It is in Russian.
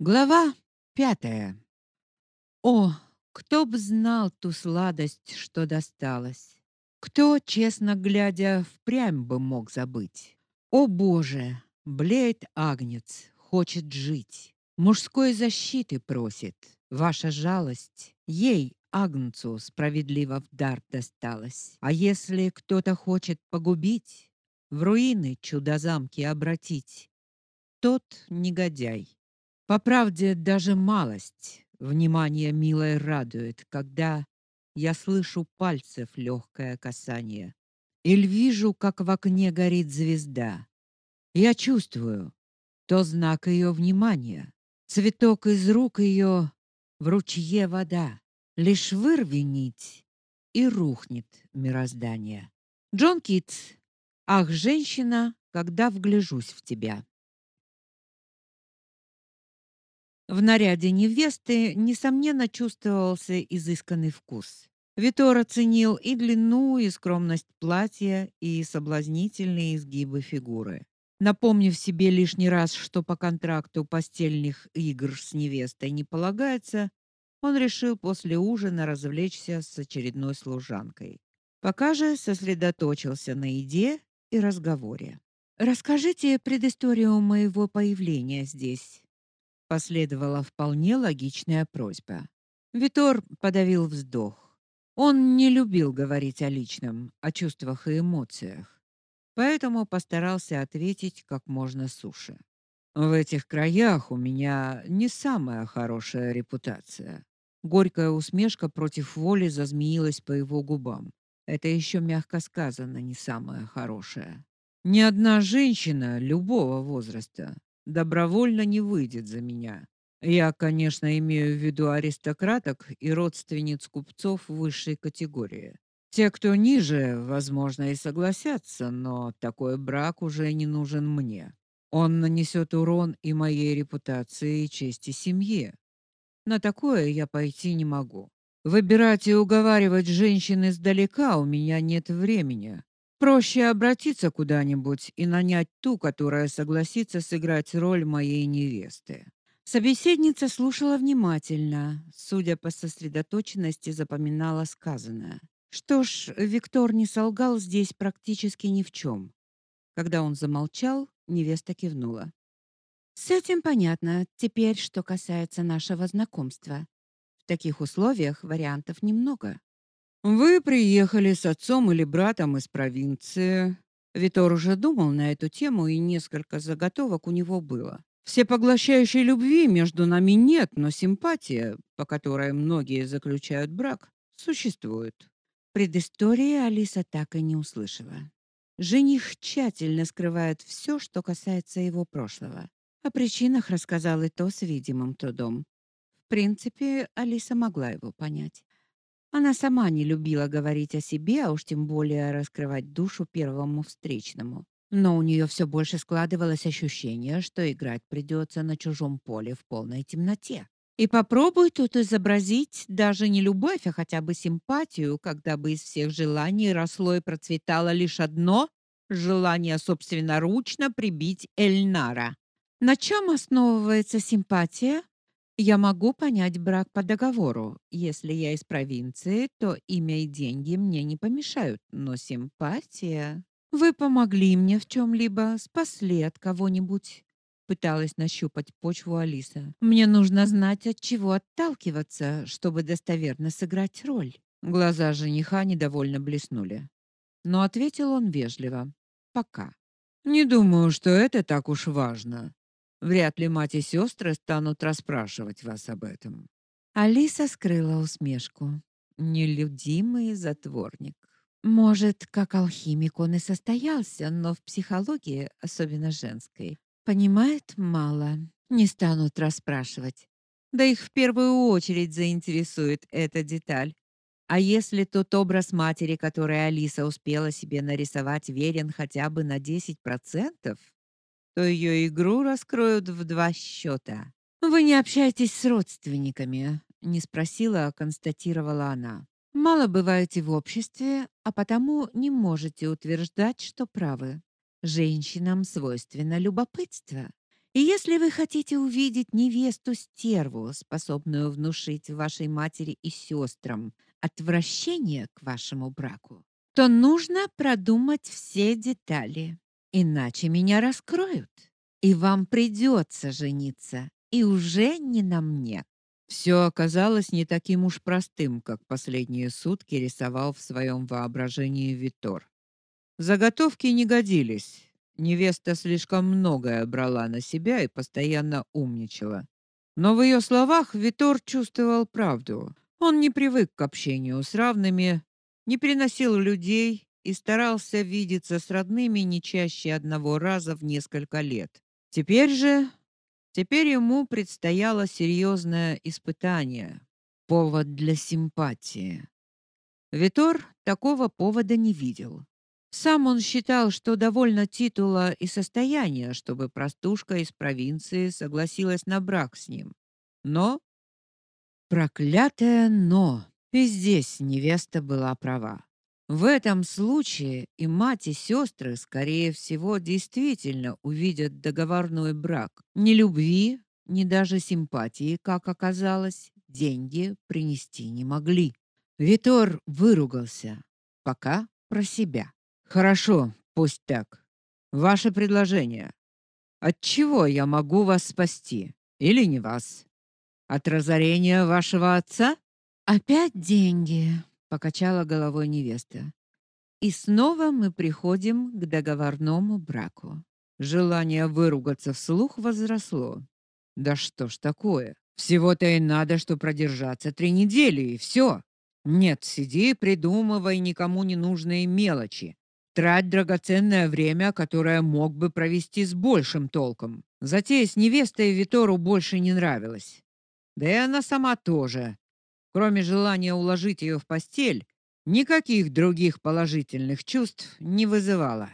Глава пятая. О, кто б знал ту сладость, что досталась. Кто, честно глядя, впрямь бы мог забыть. О, Боже, блеет агнец, хочет жить. Мужской защиты просит. Ваша жалость ей, агнцу, справедливо в дар досталась. А если кто-то хочет погубить, в руины чудо-замки обратить, тот негодяй. По правде, даже малость внимание милое радует, когда я слышу пальцев легкое касание. Или вижу, как в окне горит звезда. Я чувствую, то знак ее внимания. Цветок из рук ее в ручье вода. Лишь вырви нить, и рухнет мироздание. Джон Китс. Ах, женщина, когда вгляжусь в тебя. В наряде невесты несомненно чувствовался изысканный вкус. Витор оценил и длину, и скромность платья, и соблазнительные изгибы фигуры. Напомнив себе лишний раз, что по контракту постельных игр с невестой не полагается, он решил после ужина развлечься с очередной служанкой. Пока же сосредоточился на еде и разговоре. Расскажите предысторию моего появления здесь. Последовала вполне логичная просьба. Витор подавил вздох. Он не любил говорить о личном, о чувствах и эмоциях, поэтому постарался ответить как можно суше. В этих краях у меня не самая хорошая репутация. Горькая усмешка против воли зазмеилась по его губам. Это еще мягко сказано, не самая хорошая. Ни одна женщина любого возраста добровольно не выйдет за меня. Я, конечно, имею в виду аристократок и родственниц купцов высшей категории. Те, кто ниже, возможно, и согласятся, но такой брак уже не нужен мне. Он нанесет урон и моей репутации, и чести семьи. На такое я пойти не могу. Выбирать и уговаривать женщин издалека у меня нет времени. Проще обратиться куда-нибудь и нанять ту, которая согласится сыграть роль моей невесты. Собеседница слушала внимательно, судя по сосредоточенности, запоминала сказанное. Что ж, Виктор не солгал здесь практически ни в чем. Когда он замолчал, невеста кивнула. С этим понятно. Теперь, что касается нашего знакомства. В таких условиях вариантов немного. Вы приехали с отцом или братом из провинции. Витор уже думал на эту тему, и несколько заготовок у него было. Всепоглощающей любви между нами нет, но симпатия, по которой многие заключают брак, существует. Предыстории Алиса так и не услышала. Жених тщательно скрывает все, что касается его прошлого. О причинах рассказал и то с видимым трудом. В принципе, Алиса могла его понять. Она сама не любила говорить о себе, а уж тем более раскрывать душу первому встречному. Но у нее все больше складывалось ощущение, что играть придется на чужом поле в полной темноте. И попробуй тут изобразить даже не любовь, а хотя бы симпатию, когда бы из всех желаний росло и процветало лишь одно желание собственноручно прибить Эльнара. На чем основывается симпатия? Я могу понять брак по договору. Если я из провинции, то имя и деньги мне не помешают, но симпатия... Вы помогли мне в чем либо спасли от кого-нибудь. Пыталась нащупать почву Алиса. Мне нужно знать, от чего отталкиваться, чтобы достоверно сыграть роль. Глаза жениха недовольно блеснули. Но ответил он вежливо: "Пока. Не думаю, что это так уж важно. Вряд ли мать и сестры станут расспрашивать вас об этом. Алиса скрыла усмешку. Нелюдимый затворник. Может, как алхимик он и состоялся, но в психологии, особенно женской, понимает мало. Не станут расспрашивать. Да их в первую очередь заинтересует эта деталь. А если тот образ матери, который Алиса успела себе нарисовать, верен хотя бы на 10%, то ее игру раскроют в два счета. Вы не общаетесь с родственниками, не спросила, а констатировала она. Мало бываете в обществе, а потому не можете утверждать, что правы. Женщинам свойственно любопытство. И если вы хотите увидеть невесту-стерву, способную внушить вашей матери и сестрам отвращение к вашему браку, то нужно продумать все детали, иначе меня раскроют, и вам придется жениться, и уже не на мне. Все оказалось не таким уж простым, как последние сутки рисовал в своем воображении Витор. Заготовки не годились. Невеста слишком многое брала на себя и постоянно умничала. Но в ее словах Витор чувствовал правду. Он не привык к общению с равными, не приносил людей и старался видеться с родными не чаще одного раза в несколько лет. Теперь же Теперь ему предстояло серьезное испытание, повод для симпатии. Витор такого повода не видел. Сам он считал, что довольно титула и состояния, чтобы простушка из провинции согласилась на брак с ним. Но проклятое но. И здесь невеста была права. В этом случае и мать, и сестры, скорее всего, действительно увидят договорной брак. Ни любви, ни даже симпатии, как оказалось, деньги принести не могли. Витор выругался, пока про себя. Хорошо, пусть так. Ваше предложение. От чего я могу вас спасти или не вас? От разорения вашего отца? Опять деньги, покачала головой невеста. И снова мы приходим к договорному браку. Желание выругаться вслух возросло. Да что ж такое? Всего-то и надо, что продержаться три недели и все. Нет, сиди, придумывай никому не нужные мелочи. Трать драгоценное время, которое мог бы провести с большим толком. Затея с невестой Витору больше не нравилась. Да и она сама тоже. Кроме желания уложить ее в постель, никаких других положительных чувств не вызывала.